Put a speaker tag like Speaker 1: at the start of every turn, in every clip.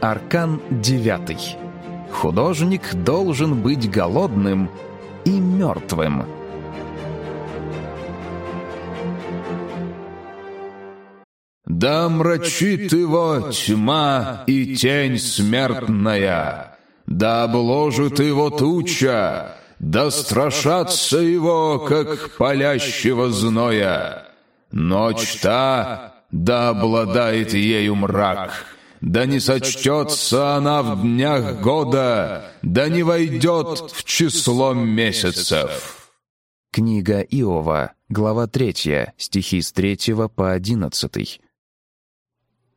Speaker 1: Аркан девятый. Художник должен быть голодным и мертвым.
Speaker 2: Да мрачит его тьма и тень смертная, да обложит его туча, да страшатся его, как палящего зноя. Ночь та, да обладает ею мрак, да не сочтется она в днях года, да не войдет в число месяцев.
Speaker 1: Книга Иова, глава 3, стихи с 3 по 11.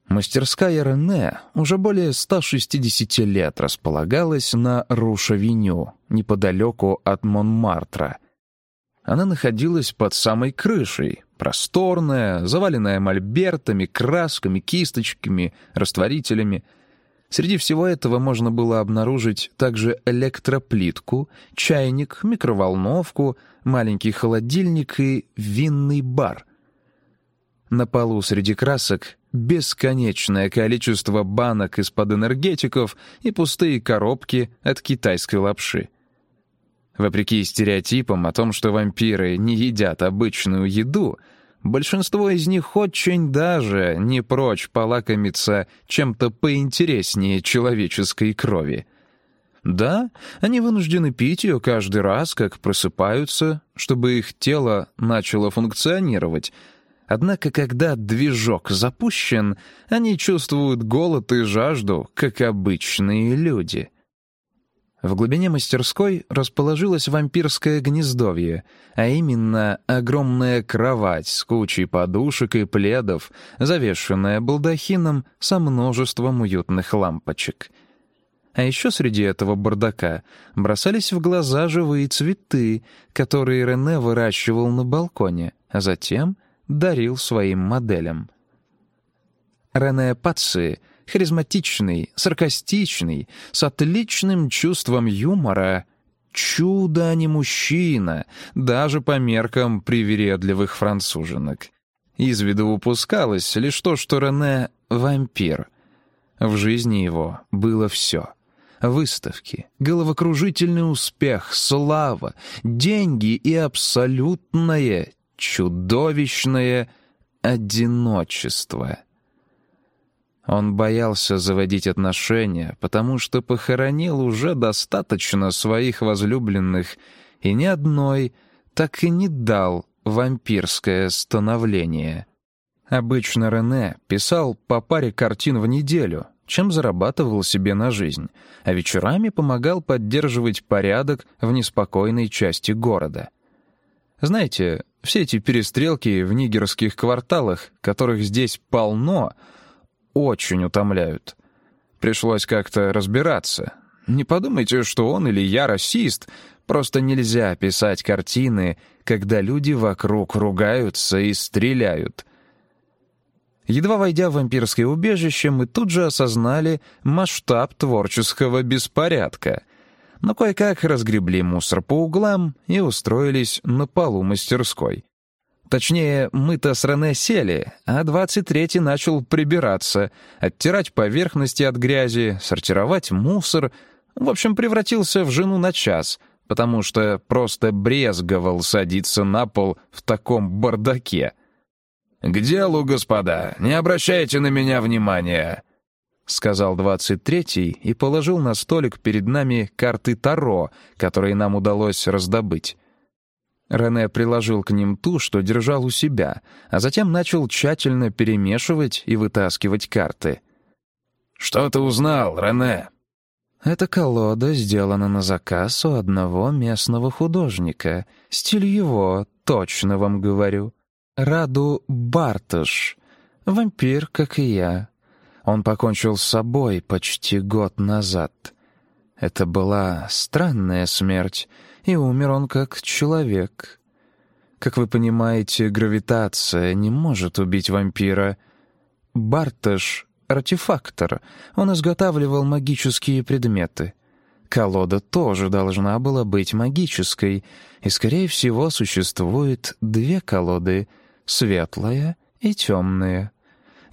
Speaker 1: Мастерская Рене уже более 160 лет располагалась на Рушавеню, неподалеку от Монмартра. Она находилась под самой крышей, просторная, заваленная мольбертами, красками, кисточками, растворителями. Среди всего этого можно было обнаружить также электроплитку, чайник, микроволновку, маленький холодильник и винный бар. На полу среди красок бесконечное количество банок из-под энергетиков и пустые коробки от китайской лапши. Вопреки стереотипам о том, что вампиры не едят обычную еду, большинство из них очень даже не прочь полакомиться чем-то поинтереснее человеческой крови. Да, они вынуждены пить ее каждый раз, как просыпаются, чтобы их тело начало функционировать — Однако, когда движок запущен, они чувствуют голод и жажду, как обычные люди. В глубине мастерской расположилось вампирское гнездовье, а именно огромная кровать с кучей подушек и пледов, завешенная балдахином со множеством уютных лампочек. А еще среди этого бардака бросались в глаза живые цветы, которые Рене выращивал на балконе, а затем дарил своим моделям. Рене Паци — харизматичный, саркастичный, с отличным чувством юмора — чудо, а не мужчина, даже по меркам привередливых француженок. Из виду упускалось лишь то, что Рене — вампир. В жизни его было все — выставки, головокружительный успех, слава, деньги и абсолютное чудовищное одиночество. Он боялся заводить отношения, потому что похоронил уже достаточно своих возлюбленных, и ни одной так и не дал вампирское становление. Обычно Рене писал по паре картин в неделю, чем зарабатывал себе на жизнь, а вечерами помогал поддерживать порядок в неспокойной части города. Знаете, все эти перестрелки в нигерских кварталах, которых здесь полно, очень утомляют. Пришлось как-то разбираться. Не подумайте, что он или я расист. Просто нельзя писать картины, когда люди вокруг ругаются и стреляют. Едва войдя в вампирское убежище, мы тут же осознали масштаб творческого беспорядка — но кое-как разгребли мусор по углам и устроились на полу мастерской. Точнее, мы-то с Рене сели, а 23-й начал прибираться, оттирать поверхности от грязи, сортировать мусор. В общем, превратился в жену на час, потому что просто брезговал садиться на пол в таком бардаке.
Speaker 2: «К делу, господа, не обращайте на меня внимания», —
Speaker 1: сказал двадцать третий и положил на столик перед нами карты Таро, которые нам удалось раздобыть. Рене приложил к ним ту, что держал у себя, а затем начал тщательно перемешивать и вытаскивать карты.
Speaker 2: «Что ты узнал, Рене?»
Speaker 1: «Эта колода сделана на заказ у одного местного художника. Стиль его, точно вам говорю. Раду Бартыш. Вампир, как и я, он покончил с собой почти год назад. Это была странная смерть, и умер он как человек. Как вы понимаете, гравитация не может убить вампира. Бартыш — артефактор, он изготавливал магические предметы. Колода тоже должна была быть магической, и, скорее всего, существует две колоды — светлая и темная.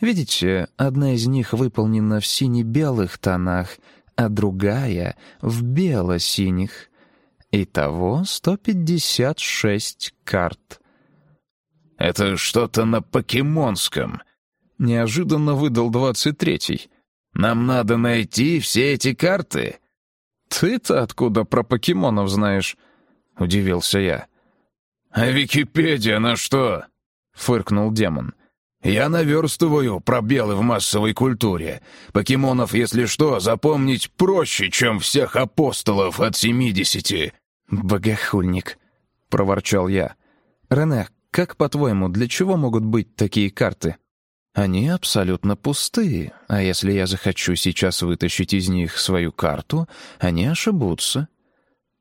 Speaker 1: Видите, одна из них выполнена в сине-белых тонах, а другая — в бело-синих. Итого 156 карт.
Speaker 2: «Это что-то на покемонском», — неожиданно выдал двадцать третий. «Нам надо найти все эти карты».
Speaker 1: «Ты-то откуда про покемонов знаешь?» — удивился я.
Speaker 2: «А Википедия на что?» — фыркнул демон. «Я наверстываю пробелы в массовой культуре. Покемонов, если что, запомнить проще, чем всех апостолов от семидесяти».
Speaker 1: «Богохульник», — проворчал я. «Рене, как, по-твоему, для чего могут быть такие карты?» «Они абсолютно пустые, а если я захочу сейчас вытащить из них свою карту, они ошибутся».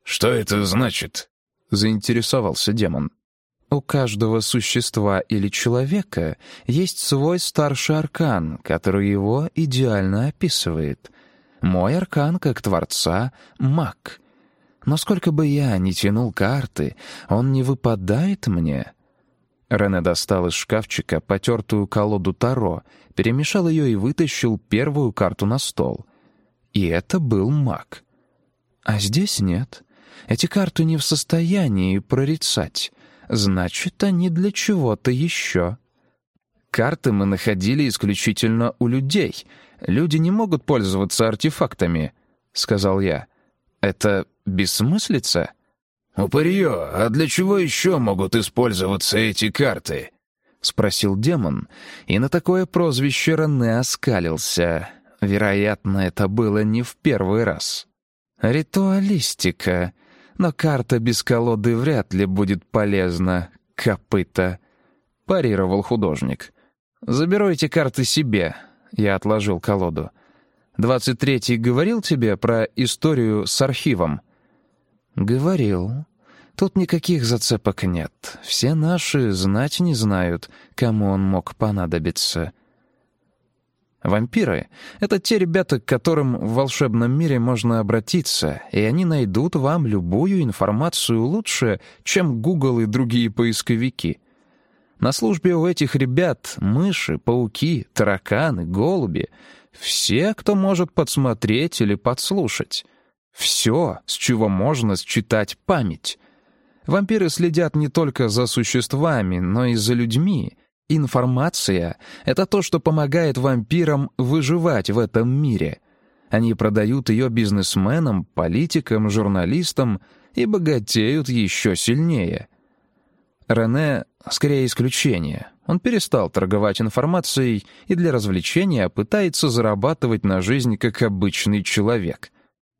Speaker 2: «Что это значит?»
Speaker 1: — заинтересовался демон. «У каждого существа или человека есть свой старший аркан, который его идеально описывает. Мой аркан, как Творца, — маг. Но сколько бы я ни тянул карты, он не выпадает мне». Рене достал из шкафчика потертую колоду Таро, перемешал ее и вытащил первую карту на стол. И это был маг. А здесь нет. Эти карты не в состоянии прорицать. Значит, они для чего-то еще. Карты мы находили исключительно у людей. Люди не могут пользоваться артефактами, — сказал я. Это бессмыслица?
Speaker 2: «Упырье, а для чего еще могут использоваться эти карты?»
Speaker 1: — спросил демон, и на такое прозвище Рене оскалился. Вероятно, это было не в первый раз. «Ритуалистика», но карта без колоды вряд ли будет полезна, копыта», — парировал художник. «Заберу эти карты себе», — я отложил колоду. «Двадцать третий говорил тебе про историю с архивом?» «Говорил. Тут никаких зацепок нет. Все наши знать не знают, кому он мог понадобиться. Вампиры — это те ребята, к которым в волшебном мире можно обратиться, и они найдут вам любую информацию лучше, чем Google и другие поисковики. На службе у этих ребят мыши, пауки, тараканы, голуби — все, кто может подсмотреть или подслушать. Все, с чего можно считать память. Вампиры следят не только за существами, но и за людьми — Информация — это то, что помогает вампирам выживать в этом мире. Они продают ее бизнесменам, политикам, журналистам и богатеют еще сильнее. Рене — скорее исключение. Он перестал торговать информацией и для развлечения пытается зарабатывать на жизнь как обычный человек.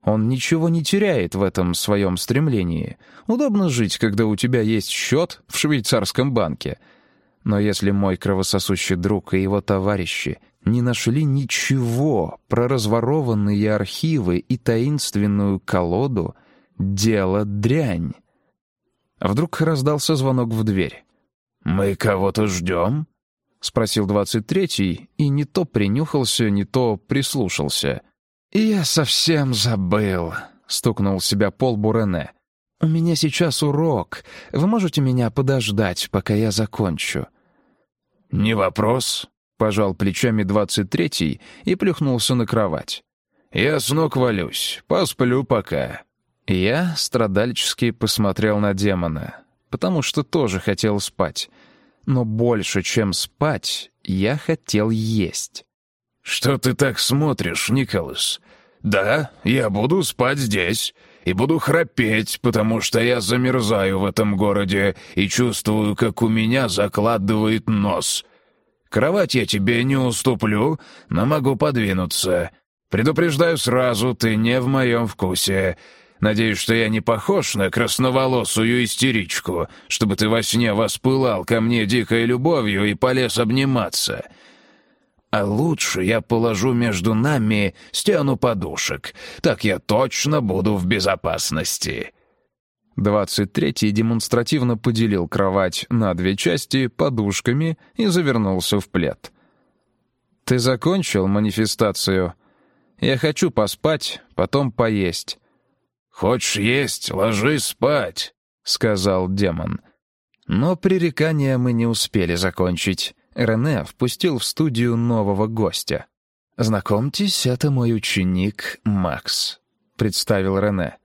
Speaker 1: Он ничего не теряет в этом своем стремлении. Удобно жить, когда у тебя есть счет в швейцарском банке — но если мой кровососущий друг и его товарищи не нашли ничего про разворованные архивы и таинственную колоду, дело дрянь. Вдруг раздался звонок в дверь.
Speaker 2: «Мы кого-то ждем?»
Speaker 1: — спросил двадцать третий, и не то принюхался, не то прислушался. «Я совсем забыл», — стукнул себя пол Бурене. «У меня сейчас урок. Вы можете меня подождать, пока я закончу?»
Speaker 2: «Не вопрос», — пожал плечами двадцать третий и плюхнулся на кровать. «Я с ног валюсь, посплю пока».
Speaker 1: Я страдальчески посмотрел на демона, потому что тоже хотел спать. Но больше, чем спать, я хотел есть.
Speaker 2: «Что ты так смотришь, Николас? Да, я буду спать здесь и буду храпеть, потому что я замерзаю в этом городе и чувствую, как у меня закладывает нос. Кровать я тебе не уступлю, но могу подвинуться. Предупреждаю сразу, ты не в моем вкусе. Надеюсь, что я не похож на красноволосую истеричку, чтобы ты во сне воспылал ко мне дикой любовью и полез обниматься». А лучше я положу между нами стену подушек. Так я точно буду в безопасности».
Speaker 1: Двадцать третий демонстративно поделил кровать на две части подушками и завернулся в плед. «Ты закончил манифестацию? Я хочу поспать, потом поесть».
Speaker 2: «Хочешь есть, ложись спать», — сказал демон.
Speaker 1: Но пререкания мы не успели закончить. Рене впустил в студию нового гостя. «Знакомьтесь, это мой ученик Макс», — представил Рене.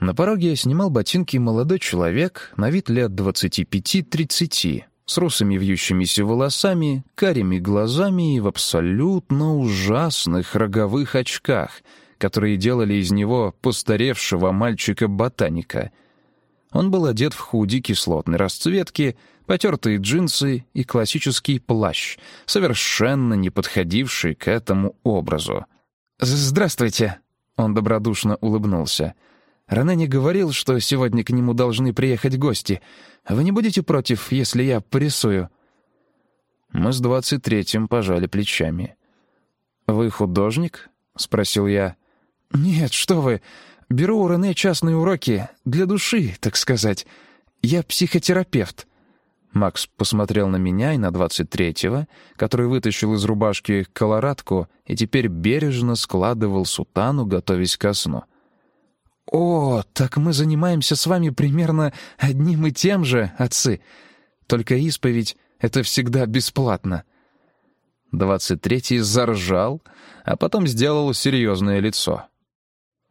Speaker 1: На пороге снимал ботинки молодой человек, на вид лет 25-30, с русыми вьющимися волосами, карими глазами и в абсолютно ужасных роговых очках, которые делали из него постаревшего мальчика-ботаника. Он был одет в худи кислотной расцветки, потертые джинсы и классический плащ, совершенно не подходивший к этому образу. «Здравствуйте!» — он добродушно улыбнулся — Рене не говорил, что сегодня к нему должны приехать гости. Вы не будете против, если я порисую?» Мы с двадцать третьим пожали плечами. «Вы художник?» — спросил я. «Нет, что вы. Беру у Рене частные уроки. Для души, так сказать. Я психотерапевт». Макс посмотрел на меня и на двадцать третьего, который вытащил из рубашки колорадку и теперь бережно складывал сутану, готовясь ко сну. «О, так мы занимаемся с вами примерно одним и тем же, отцы. Только исповедь — это всегда бесплатно». Двадцать третий заржал, а потом сделал серьезное лицо.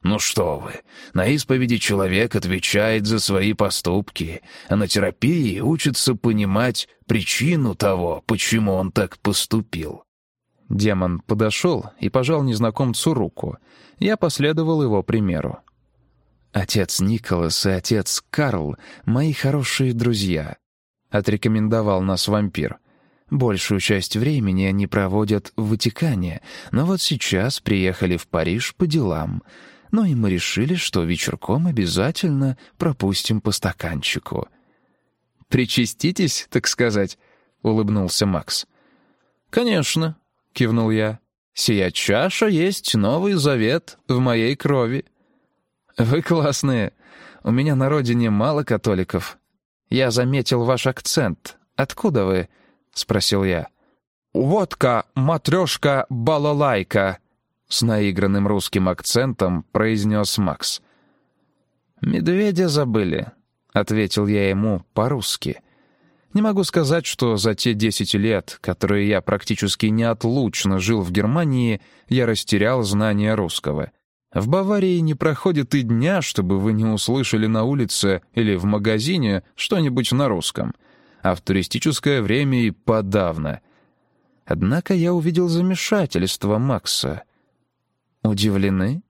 Speaker 2: «Ну что вы, на исповеди человек отвечает за свои поступки, а на терапии учится понимать причину того, почему он так поступил».
Speaker 1: Демон подошел и пожал незнакомцу руку. Я последовал его примеру. Отец Николас и отец Карл — мои хорошие друзья. Отрекомендовал нас вампир. Большую часть времени они проводят в Ватикане, но вот сейчас приехали в Париж по делам. Ну и мы решили, что вечерком обязательно пропустим по стаканчику. «Причаститесь, так сказать?» — улыбнулся Макс. «Конечно», — кивнул я. «Сия чаша есть новый завет в моей крови». «Вы классные. У меня на родине мало католиков. Я заметил ваш акцент. Откуда вы?» — спросил я. «Водка, матрешка, балалайка», — с наигранным русским акцентом произнес Макс. «Медведя забыли», — ответил я ему по-русски. Не могу сказать, что за те десять лет, которые я практически неотлучно жил в Германии, я растерял знание русского. В Баварии не проходит и дня, чтобы вы не услышали на улице или в магазине что-нибудь на русском, а в туристическое время и подавно. Однако я увидел замешательство Макса. Удивлены?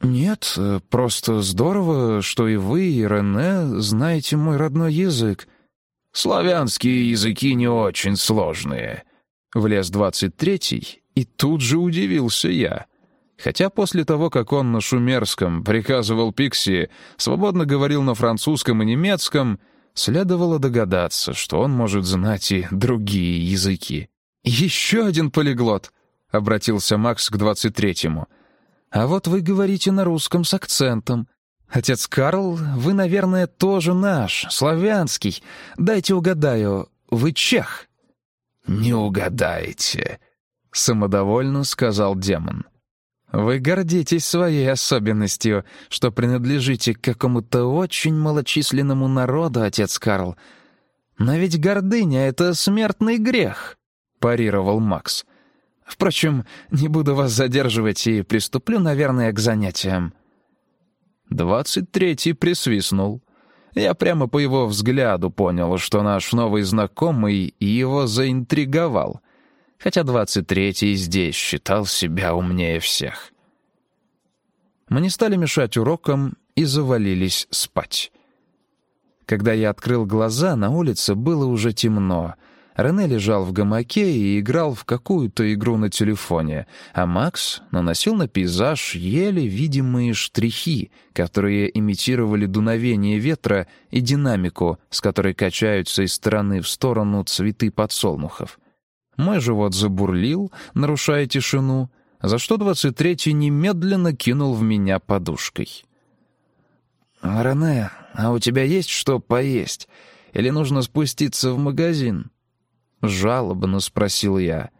Speaker 1: Нет, просто здорово, что и вы, и Рене знаете мой родной язык.
Speaker 2: Славянские языки не очень сложные.
Speaker 1: Влез двадцать третий, и тут же удивился я — Хотя после того, как он на шумерском приказывал Пикси, свободно говорил на французском и немецком, следовало догадаться, что он может знать и другие языки. «Еще один полиглот!» — обратился Макс к двадцать третьему. «А вот вы говорите на русском с акцентом. Отец Карл, вы, наверное, тоже наш, славянский. Дайте угадаю, вы чех?»
Speaker 2: «Не угадаете», —
Speaker 1: самодовольно сказал демон. Вы гордитесь своей особенностью, что принадлежите к какому-то очень малочисленному народу, отец Карл. Но ведь гордыня — это смертный грех, — парировал Макс. Впрочем, не буду вас задерживать и приступлю, наверное, к занятиям. Двадцать третий присвистнул. Я прямо по его взгляду понял, что наш новый знакомый его заинтриговал хотя двадцать третий здесь считал себя умнее всех. Мы не стали мешать урокам и завалились спать. Когда я открыл глаза, на улице было уже темно. Рене лежал в гамаке и играл в какую-то игру на телефоне, а Макс наносил на пейзаж еле видимые штрихи, которые имитировали дуновение ветра и динамику, с которой качаются из стороны в сторону цветы подсолнухов. Мой живот забурлил, нарушая тишину, за что двадцать третий немедленно кинул в меня подушкой. «Рене, а у тебя есть что поесть? Или нужно спуститься в магазин?» Жалобно спросил я.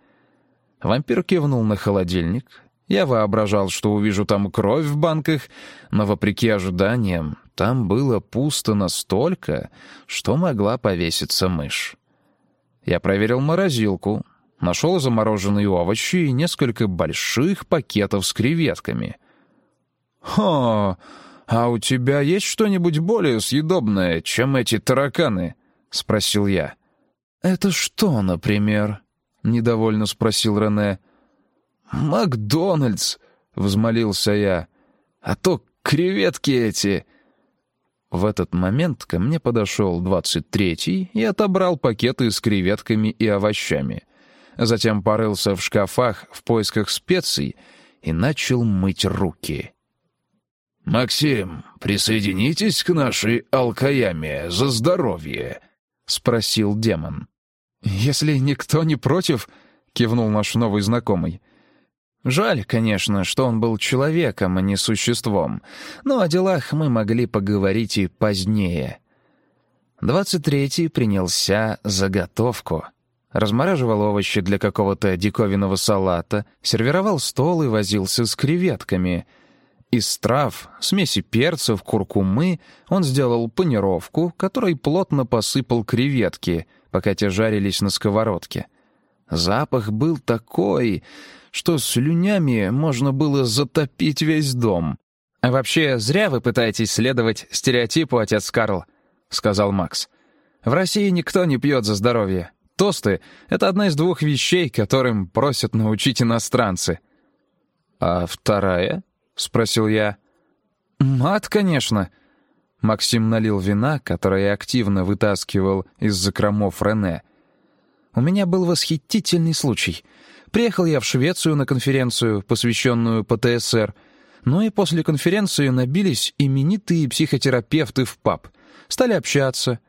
Speaker 1: Вампир кивнул на холодильник. Я воображал, что увижу там кровь в банках, но, вопреки ожиданиям, там было пусто настолько, что могла повеситься мышь. Я проверил морозилку, нашел замороженные овощи и несколько больших пакетов с креветками. «Хо, а у тебя есть что-нибудь более съедобное, чем эти тараканы?» — спросил я. «Это что, например?» — недовольно спросил Рене. «Макдональдс!» — взмолился я. «А то креветки эти!» В этот момент ко мне подошел двадцать третий и отобрал пакеты с креветками и овощами. Затем порылся в шкафах в поисках специй и начал мыть руки.
Speaker 2: «Максим, присоединитесь к нашей алкаяме за здоровье», — спросил демон.
Speaker 1: «Если никто не против», — кивнул наш новый знакомый. Жаль, конечно, что он был человеком, а не существом, но о делах мы могли поговорить и позднее. Двадцать третий принялся заготовку. Размораживал овощи для какого-то диковинного салата, сервировал стол и возился с креветками. Из трав, смеси перцев, куркумы он сделал панировку, которой плотно посыпал креветки, пока те жарились на сковородке. Запах был такой что слюнями можно было затопить весь дом. «А вообще, зря вы пытаетесь следовать стереотипу, отец Карл», — сказал Макс. «В России никто не пьет за здоровье. Тосты — это одна из двух вещей, которым просят научить иностранцы». «А вторая?» — спросил я. «Мат, конечно». Максим налил вина, которое активно вытаскивал из закромов Рене. «У меня был восхитительный случай — Приехал я в Швецию на конференцию, посвященную ПТСР. Ну и после конференции набились именитые психотерапевты в паб. Стали общаться.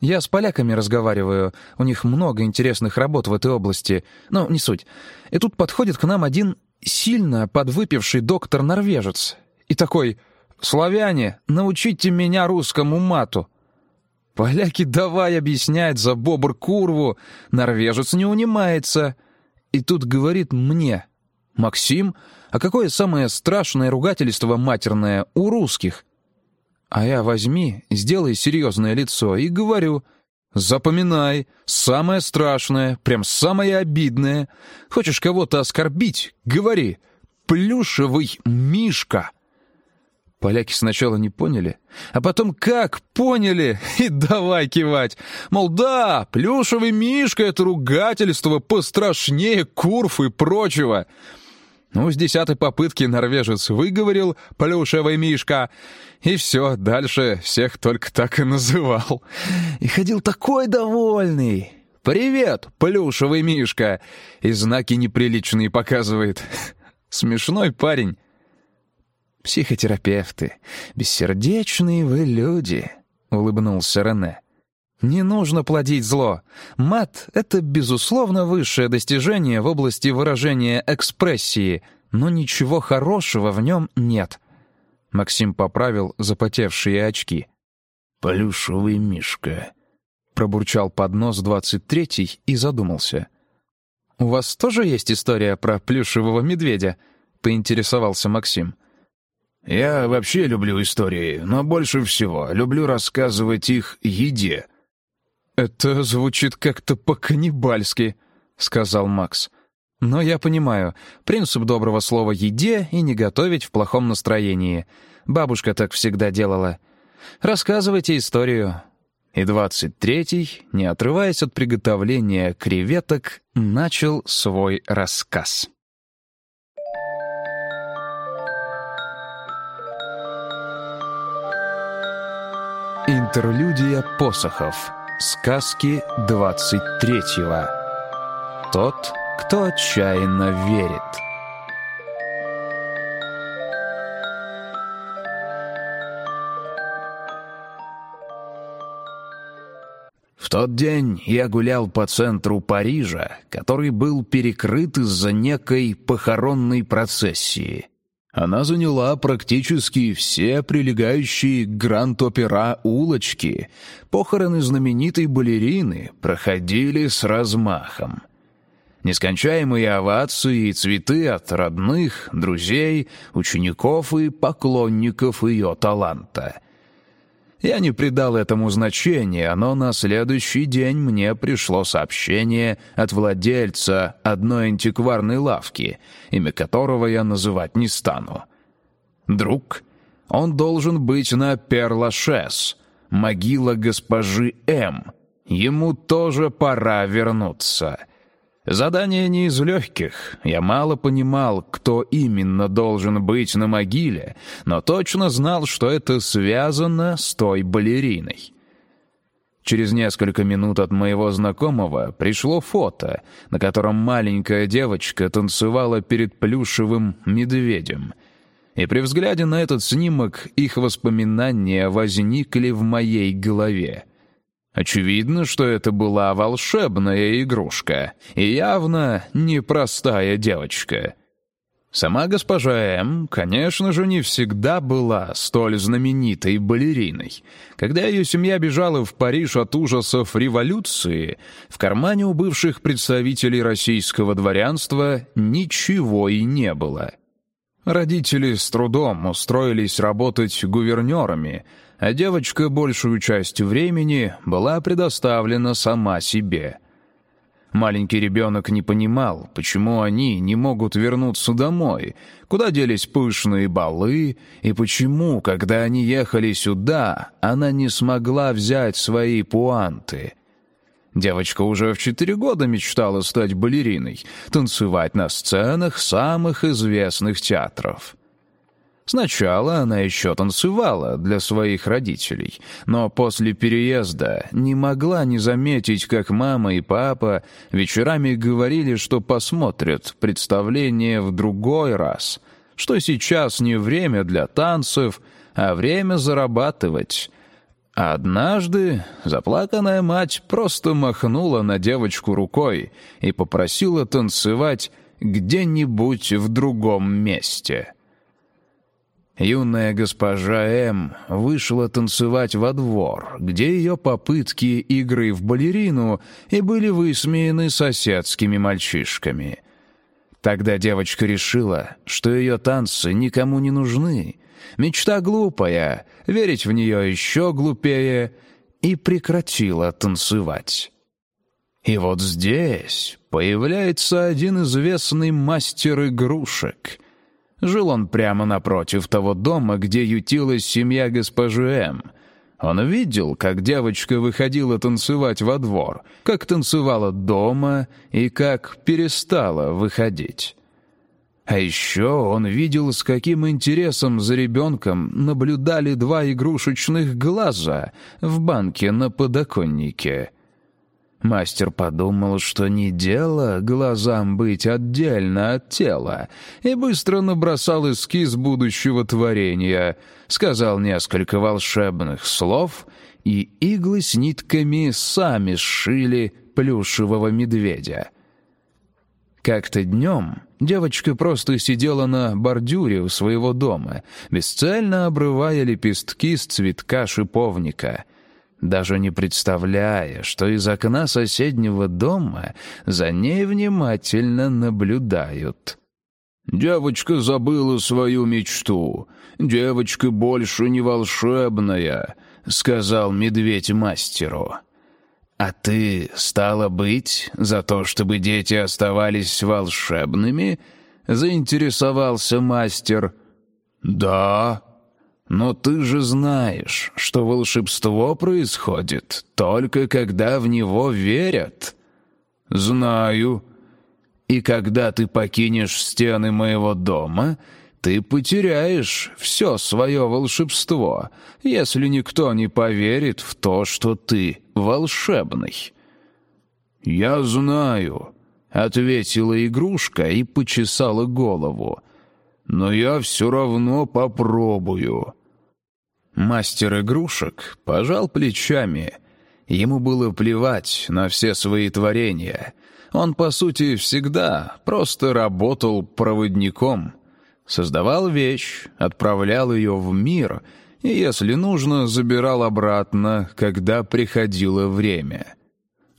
Speaker 1: Я с поляками разговариваю, у них много интересных работ в этой области, но не суть. И тут подходит к нам один сильно подвыпивший доктор-норвежец. И такой «Славяне, научите меня русскому мату». Поляки давай объяснять за бобр курву, норвежец не унимается. И тут говорит мне, «Максим, а какое самое страшное ругательство матерное у русских?» А я возьми, сделай серьезное лицо и говорю, «Запоминай, самое страшное, прям самое обидное. Хочешь кого-то оскорбить? Говори, плюшевый мишка». Поляки сначала не поняли, а потом как поняли, и давай кивать. Мол, да, плюшевый мишка — это ругательство пострашнее курф и прочего. Ну, с десятой попытки норвежец выговорил «плюшевый мишка», и все, дальше всех только так и называл. И ходил такой довольный. «Привет, плюшевый мишка!» И знаки неприличные показывает. Смешной парень. «Психотерапевты, бессердечные вы люди», — улыбнулся Рене. «Не нужно плодить зло. Мат — это, безусловно, высшее достижение в области выражения экспрессии, но ничего хорошего в нем нет». Максим поправил запотевшие очки.
Speaker 2: «Плюшевый мишка», —
Speaker 1: пробурчал под нос двадцать третий и задумался. «У вас тоже есть история про плюшевого медведя?» — поинтересовался Максим.
Speaker 2: Я вообще люблю истории, но больше всего люблю рассказывать их еде».
Speaker 1: «Это звучит как-то по-каннибальски», — сказал Макс. «Но я понимаю, принцип доброго слова «еде» и не готовить в плохом настроении. Бабушка так всегда делала. Рассказывайте историю». И двадцать третий, не отрываясь от приготовления креветок, начал свой рассказ. Интерлюдия посохов. Сказки 23-го. Тот, кто отчаянно верит.
Speaker 2: В тот день я гулял по центру Парижа, который был перекрыт из-за некой похоронной процессии — она заняла практически все прилегающие к Гранд-Опера улочки. Похороны знаменитой балерины проходили с размахом. Нескончаемые овации и цветы от родных, друзей, учеников и поклонников ее таланта.
Speaker 1: Я не придал этому значения, но на следующий день мне пришло сообщение от владельца одной антикварной лавки, имя которого я называть не стану. Друг, он должен быть на Перлашес, могила госпожи М. Ему тоже пора вернуться. Задание не из легких. Я мало понимал, кто именно должен быть на могиле, но точно знал, что это связано с той балериной. Через несколько минут от моего знакомого пришло фото, на котором маленькая девочка танцевала перед плюшевым медведем. И при взгляде на этот снимок их воспоминания возникли в моей голове. Очевидно, что это была волшебная игрушка, и явно непростая девочка. Сама госпожа М, конечно же, не всегда была столь знаменитой балериной. Когда ее семья бежала в Париж от ужасов революции, в кармане у бывших представителей российского дворянства ничего и не было. Родители с трудом устроились работать гувернерами — а девочка большую часть времени была предоставлена сама себе. Маленький ребенок не понимал, почему они не могут вернуться домой, куда делись пышные балы, и почему, когда они ехали сюда, она не смогла взять свои пуанты. Девочка уже в четыре года мечтала стать балериной, танцевать на сценах самых известных театров. Сначала она еще танцевала для своих родителей, но после переезда не могла не заметить, как мама и папа вечерами говорили, что посмотрят представление в другой раз, что сейчас не время для танцев, а время зарабатывать. А однажды заплаканная мать просто махнула на девочку рукой и попросила танцевать где-нибудь в другом месте. Юная госпожа М. вышла танцевать во двор, где ее попытки игры в балерину и были высмеяны соседскими мальчишками. Тогда девочка решила, что ее танцы никому не нужны. Мечта глупая, верить в нее еще глупее, и прекратила танцевать. И вот здесь появляется один известный мастер игрушек — Жил он прямо напротив того дома, где ютилась семья госпожи М. Он видел, как девочка выходила танцевать во двор, как танцевала дома и как перестала выходить. А еще он видел, с каким интересом за ребенком наблюдали два игрушечных глаза в банке на подоконнике. Мастер подумал, что не дело глазам быть отдельно от тела, и быстро набросал эскиз будущего творения, сказал несколько волшебных слов, и иглы с нитками сами сшили плюшевого медведя. Как-то днем девочка просто сидела на бордюре у своего дома, бесцельно обрывая лепестки с цветка шиповника — даже не представляя, что из окна соседнего дома за ней внимательно наблюдают. «Девочка забыла свою мечту. Девочка больше не волшебная», — сказал медведь мастеру. «А ты, стало быть, за то, чтобы дети оставались волшебными?» — заинтересовался мастер. «Да», но ты же знаешь, что волшебство происходит только когда в него верят. Знаю. И когда ты покинешь стены моего дома, ты потеряешь все свое волшебство, если никто не поверит в то, что ты волшебный. Я знаю, ответила игрушка и почесала голову но я все равно попробую». Мастер игрушек пожал плечами. Ему было плевать на все свои творения. Он, по сути, всегда просто работал проводником. Создавал вещь, отправлял ее в мир и, если нужно, забирал обратно, когда приходило время.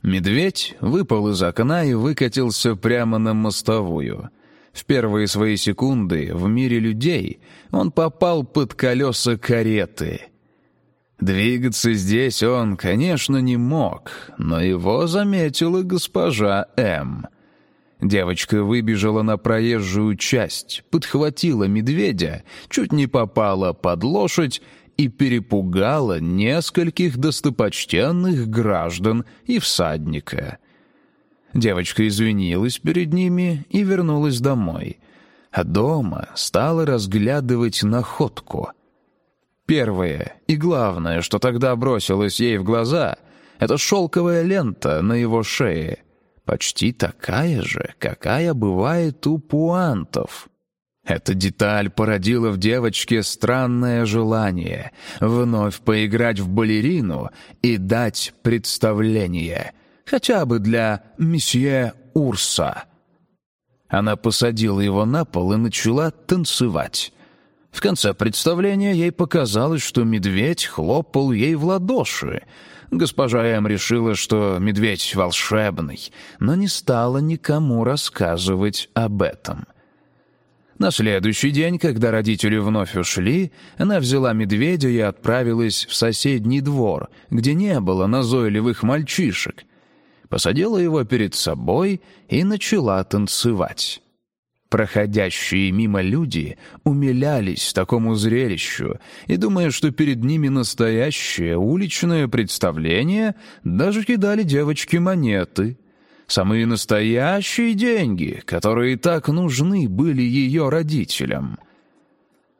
Speaker 1: Медведь выпал из окна и выкатился прямо на мостовую. В первые свои секунды в мире людей он попал под колеса кареты. Двигаться здесь он, конечно, не мог, но его заметила госпожа М. Девочка выбежала на проезжую часть, подхватила медведя, чуть не попала под лошадь и перепугала нескольких достопочтенных граждан и всадника. Девочка извинилась перед ними и вернулась домой, а дома стала разглядывать находку. Первое и главное, что тогда бросилось ей в глаза, это шелковая лента на его шее — почти такая же, какая бывает у пуантов. Эта деталь породила в девочке странное желание вновь поиграть в балерину и дать представление, хотя бы для месье Урса. Она посадила его на пол и начала танцевать. В конце представления ей показалось, что медведь хлопал ей в ладоши — Госпожа М. решила, что медведь волшебный, но не стала никому рассказывать об этом. На следующий день, когда родители вновь ушли, она взяла медведя и отправилась в соседний двор, где не было назойливых мальчишек. Посадила его перед собой и начала танцевать. Проходящие мимо люди умилялись такому зрелищу и, думая, что перед ними настоящее уличное представление, даже кидали девочке монеты. Самые настоящие деньги, которые так нужны были ее родителям.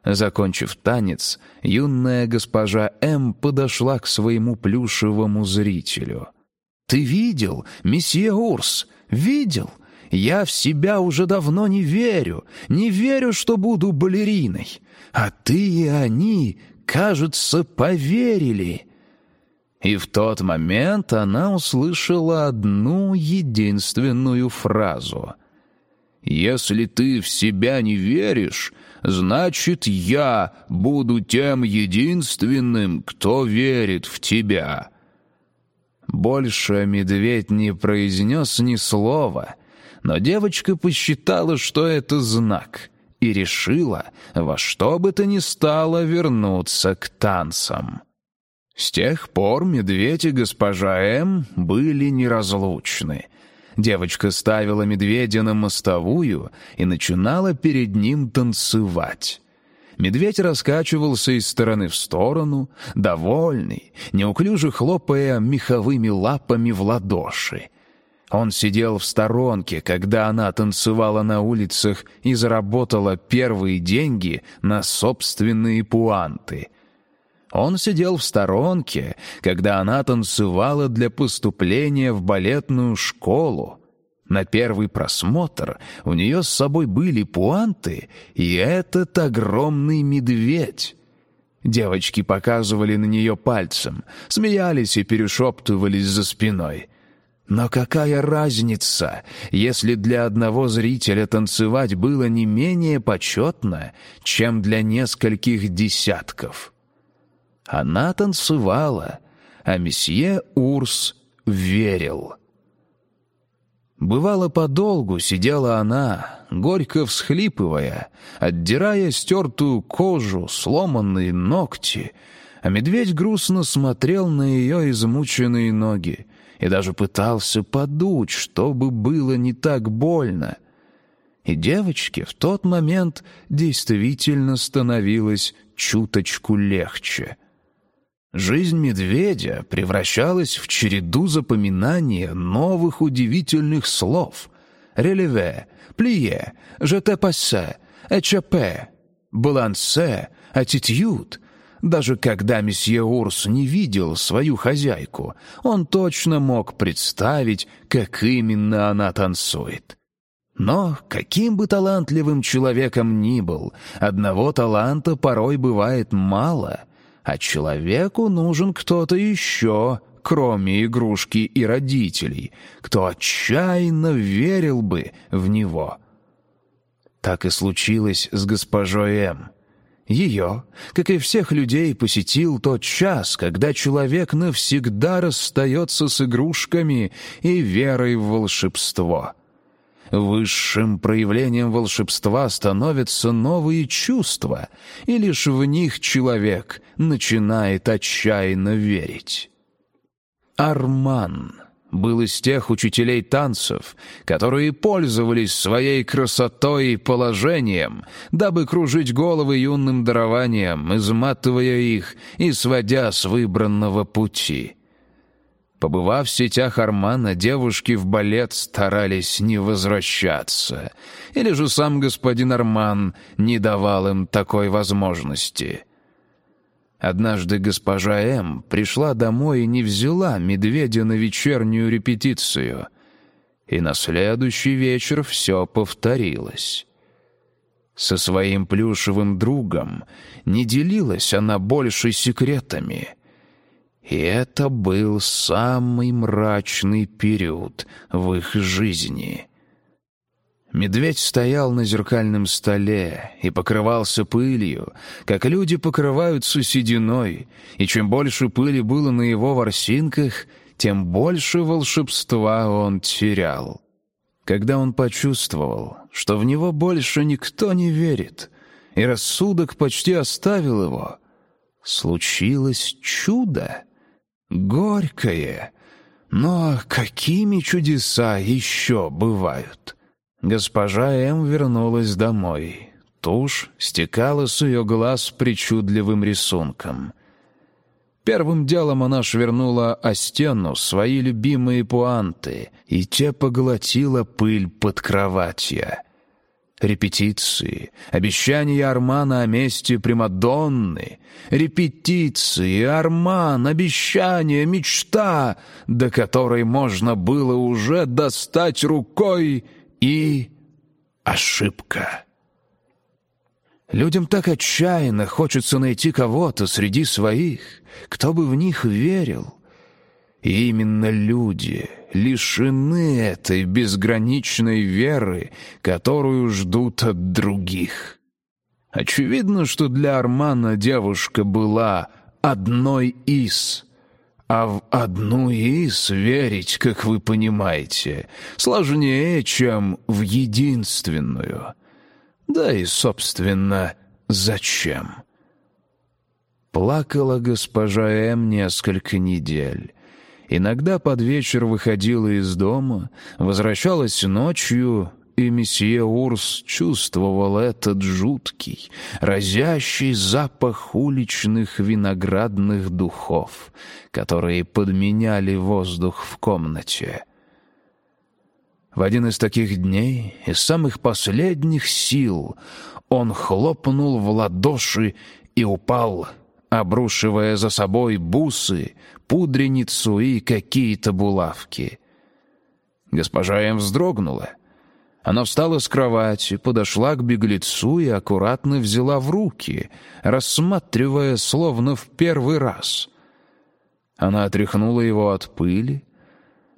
Speaker 1: Закончив танец, юная госпожа М подошла к своему плюшевому зрителю. «Ты видел, месье Урс? Видел?» Я в себя уже давно не верю, не верю, что буду балериной. А ты и они, кажется, поверили». И в тот момент она услышала одну единственную фразу. «Если ты в себя не веришь, значит, я буду тем единственным, кто верит в тебя». Больше медведь не произнес ни слова — но девочка посчитала, что это знак, и решила во что бы то ни стало вернуться к танцам. С тех пор медведь и госпожа М были неразлучны. Девочка ставила медведя на мостовую и начинала перед ним танцевать. Медведь раскачивался из стороны в сторону, довольный, неуклюже хлопая меховыми лапами в ладоши. Он сидел в сторонке, когда она танцевала на улицах и заработала первые деньги на собственные пуанты. Он сидел в сторонке, когда она танцевала для поступления в балетную школу. На первый просмотр у нее с собой были пуанты и этот огромный медведь. Девочки показывали на нее пальцем, смеялись и перешептывались за спиной — но какая разница, если для одного зрителя танцевать было не менее почетно, чем для нескольких десятков? Она танцевала, а месье Урс верил. Бывало, подолгу сидела она, горько всхлипывая, отдирая стертую кожу, сломанные ногти, а медведь грустно смотрел на ее измученные ноги, и даже пытался подуть, чтобы было не так больно. И девочке в тот момент действительно становилось чуточку легче. Жизнь медведя превращалась в череду запоминания новых удивительных слов. «Релеве», «плие», «жете пассе», «эчапе», «балансе», «аттитюд», даже когда месье Урс не видел свою хозяйку, он точно мог представить, как именно она танцует. Но каким бы талантливым человеком ни был, одного таланта порой бывает мало, а человеку нужен кто-то еще, кроме игрушки и родителей, кто отчаянно верил бы в него. Так и случилось с госпожой М. Ее, как и всех людей, посетил тот час, когда человек навсегда расстается с игрушками и верой в волшебство. Высшим проявлением волшебства становятся новые чувства, и лишь в них человек начинает отчаянно верить. Арман был из тех учителей танцев, которые пользовались своей красотой и положением, дабы кружить головы юным дарованием, изматывая их и сводя с выбранного пути. Побывав в сетях Армана, девушки в балет старались не возвращаться, или же сам господин Арман не давал им такой возможности — Однажды госпожа М. пришла домой и не взяла медведя на вечернюю репетицию. И на следующий вечер все повторилось. Со своим плюшевым другом не делилась она больше секретами. И это был самый мрачный период в их жизни — Медведь стоял на зеркальном столе и покрывался пылью, как люди покрываются сединой, и чем больше пыли было на его ворсинках, тем больше волшебства он терял. Когда он почувствовал, что в него больше никто не верит, и рассудок почти оставил его, случилось чудо. Горькое, но какими чудеса еще бывают? Госпожа М. вернулась домой. Тушь стекала с ее глаз причудливым рисунком. Первым делом она швернула о стену свои любимые пуанты, и те поглотила пыль под кроватья. Репетиции, обещания Армана о месте Примадонны, репетиции, Арман, обещание, мечта, до которой можно было уже достать рукой — и ошибка. Людям так отчаянно хочется найти кого-то среди своих, кто бы в них верил. И именно люди лишены этой безграничной веры, которую ждут от других. Очевидно, что для Армана девушка была одной из а в одну из верить, как вы понимаете, сложнее, чем в единственную. Да и, собственно, зачем? Плакала госпожа М. несколько недель. Иногда под вечер выходила из дома, возвращалась ночью и месье Урс чувствовал этот жуткий, разящий запах уличных виноградных духов, которые подменяли воздух в комнате. В один из таких дней, из самых последних сил, он хлопнул в ладоши и упал, обрушивая за собой бусы, пудреницу и какие-то булавки. Госпожа М вздрогнула — она встала с кровати, подошла к беглецу и аккуратно взяла в руки, рассматривая словно в первый раз. Она отряхнула его от пыли.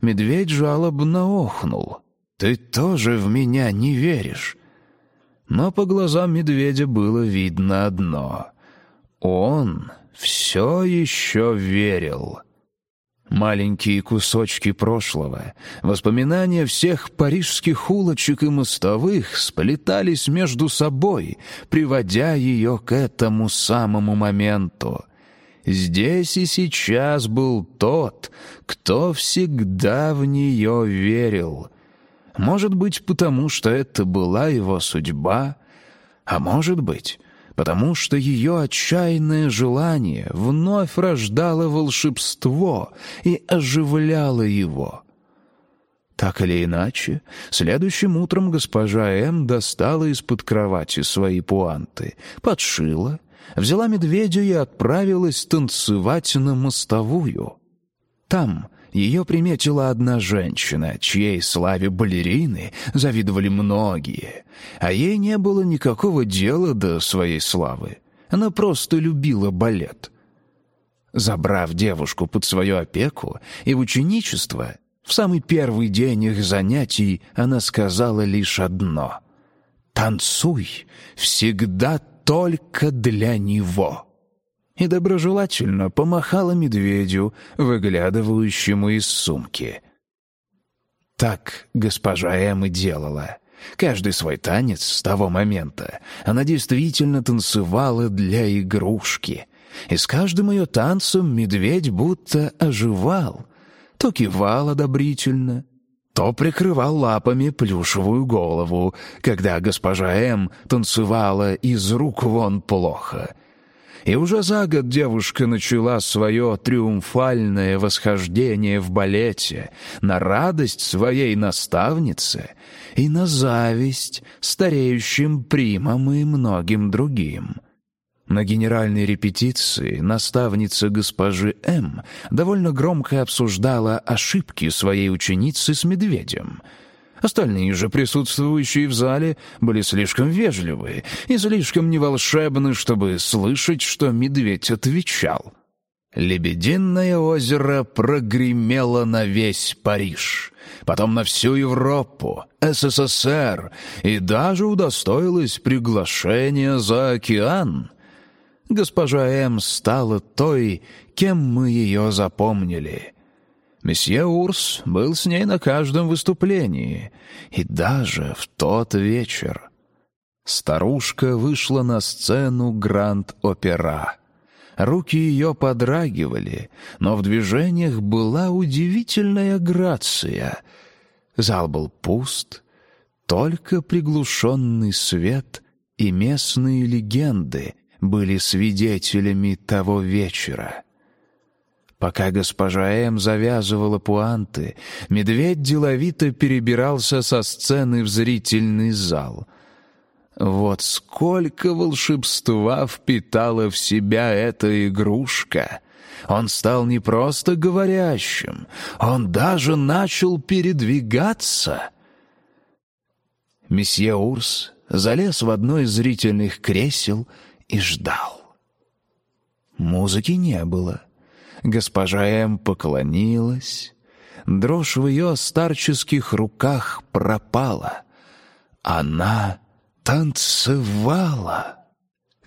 Speaker 1: Медведь жалобно охнул. «Ты тоже в меня не веришь?» Но по глазам медведя было видно одно. Он все еще верил. Маленькие кусочки прошлого, воспоминания всех парижских улочек и мостовых сплетались между собой, приводя ее к этому самому моменту. Здесь и сейчас был тот, кто всегда в нее верил. Может быть, потому что это была его судьба, а может быть, потому что ее отчаянное желание вновь рождало волшебство и оживляло его. Так или иначе, следующим утром госпожа М. достала из-под кровати свои пуанты, подшила, взяла медведя и отправилась танцевать на мостовую. Там ее приметила одна женщина, чьей славе балерины завидовали многие, а ей не было никакого дела до своей славы. Она просто любила балет. Забрав девушку под свою опеку и в ученичество, в самый первый день их занятий она сказала лишь одно — «Танцуй всегда только для него» и доброжелательно помахала медведю, выглядывающему из сумки. Так госпожа Эм делала. Каждый свой танец с того момента она действительно танцевала для игрушки. И с каждым ее танцем медведь будто оживал. То кивал одобрительно, то прикрывал лапами плюшевую голову, когда госпожа М танцевала из рук вон плохо. И уже за год девушка начала свое триумфальное восхождение в балете на радость своей наставницы и на зависть стареющим примам и многим другим — на генеральной репетиции наставница госпожи М. довольно громко обсуждала ошибки своей ученицы с медведем. Остальные же присутствующие в зале были слишком вежливы и слишком неволшебны, чтобы слышать, что медведь отвечал. Лебединое озеро прогремело на весь Париж, потом на всю Европу, СССР и даже удостоилось приглашения за океан — госпожа М. стала той, кем мы ее запомнили. Месье Урс был с ней на каждом выступлении, и даже в тот вечер. Старушка вышла на сцену Гранд-Опера. Руки ее подрагивали, но в движениях была удивительная грация. Зал был пуст, только приглушенный свет и местные легенды — были свидетелями того вечера. Пока госпожа М. завязывала пуанты, медведь деловито перебирался со сцены в зрительный зал. Вот сколько волшебства впитала в себя эта игрушка! Он стал не просто говорящим, он даже начал передвигаться. Месье Урс залез в одно из зрительных кресел — и ждал. Музыки не было. Госпожа М. поклонилась. Дрожь в ее старческих руках пропала. Она танцевала.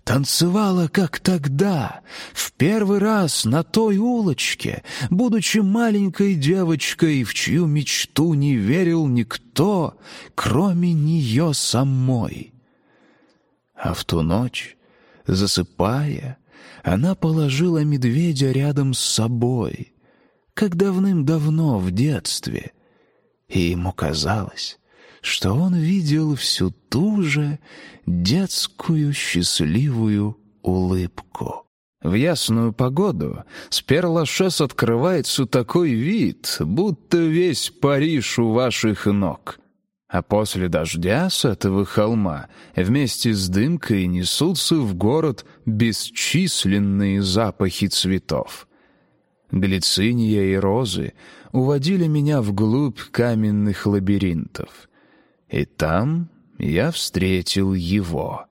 Speaker 1: Танцевала, как тогда, в первый раз на той улочке, будучи маленькой девочкой, в чью мечту не верил никто, кроме нее самой. А в ту ночь Засыпая, она положила медведя рядом с собой, как давным-давно в детстве, и ему казалось, что он видел всю ту же детскую счастливую улыбку. В ясную погоду с Перлашес открывается такой вид, будто весь Париж у ваших ног. А после дождя с этого холма вместе с дымкой несутся в город бесчисленные запахи цветов. Глициния и розы уводили меня вглубь каменных лабиринтов. И там я встретил его.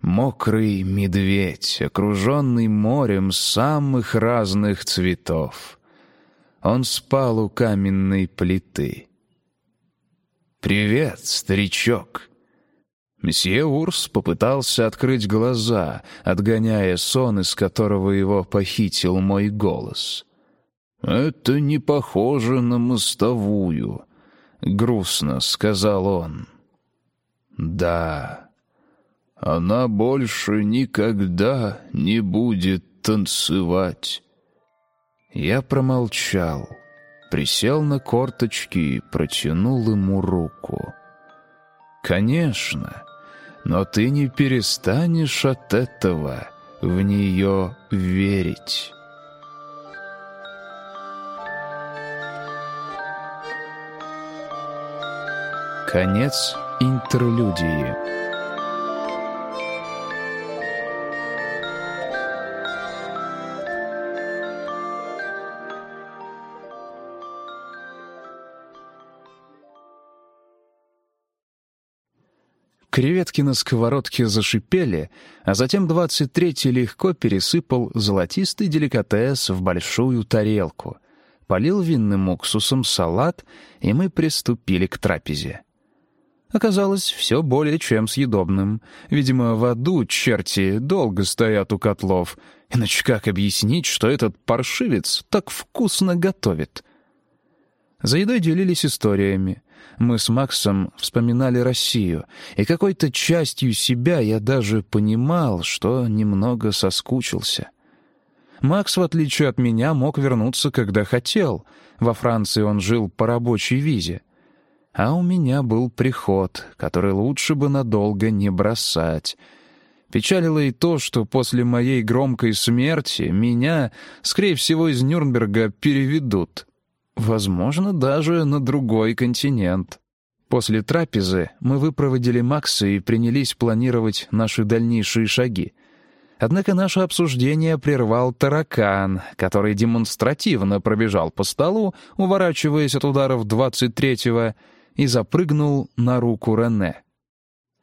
Speaker 1: Мокрый медведь, окруженный морем самых разных цветов. Он спал у каменной плиты — «Привет, старичок!» Месье Урс попытался открыть глаза, отгоняя сон, из которого его похитил мой голос. «Это не похоже на мостовую», — грустно сказал он. «Да, она больше никогда не будет танцевать». Я промолчал присел на корточки и протянул ему руку. «Конечно, но ты не перестанешь от этого в нее верить». Конец интерлюдии. Креветки на сковородке зашипели, а затем двадцать третий легко пересыпал золотистый деликатес в большую тарелку, полил винным уксусом салат, и мы приступили к трапезе. Оказалось, все более чем съедобным. Видимо, в аду черти долго стоят у котлов. Иначе как объяснить, что этот паршивец так вкусно готовит? За едой делились историями. Мы с Максом вспоминали Россию, и какой-то частью себя я даже понимал, что немного соскучился. Макс, в отличие от меня, мог вернуться, когда хотел. Во Франции он жил по рабочей визе. А у меня был приход, который лучше бы надолго не бросать. Печалило и то, что после моей громкой смерти меня, скорее всего, из Нюрнберга переведут. Возможно, даже на другой континент. После трапезы мы выпроводили Макса и принялись планировать наши дальнейшие шаги. Однако наше обсуждение прервал таракан, который демонстративно пробежал по столу, уворачиваясь от ударов двадцать третьего, и запрыгнул на руку Рене.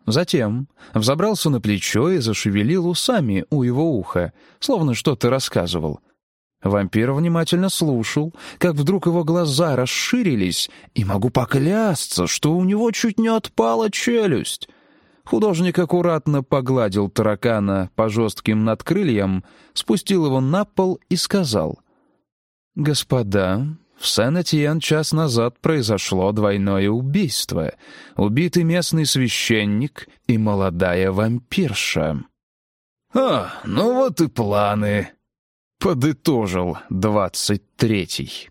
Speaker 1: Затем взобрался на плечо и зашевелил усами у его уха, словно что-то рассказывал — Вампир внимательно слушал, как вдруг его глаза расширились, и могу поклясться, что у него чуть не отпала челюсть. Художник аккуратно погладил таракана по жестким надкрыльям, спустил его на пол и сказал. «Господа, в Сен-Этьен час назад произошло двойное убийство. Убитый местный священник и молодая вампирша».
Speaker 2: «А, ну вот и планы»,
Speaker 1: подытожил двадцать третий.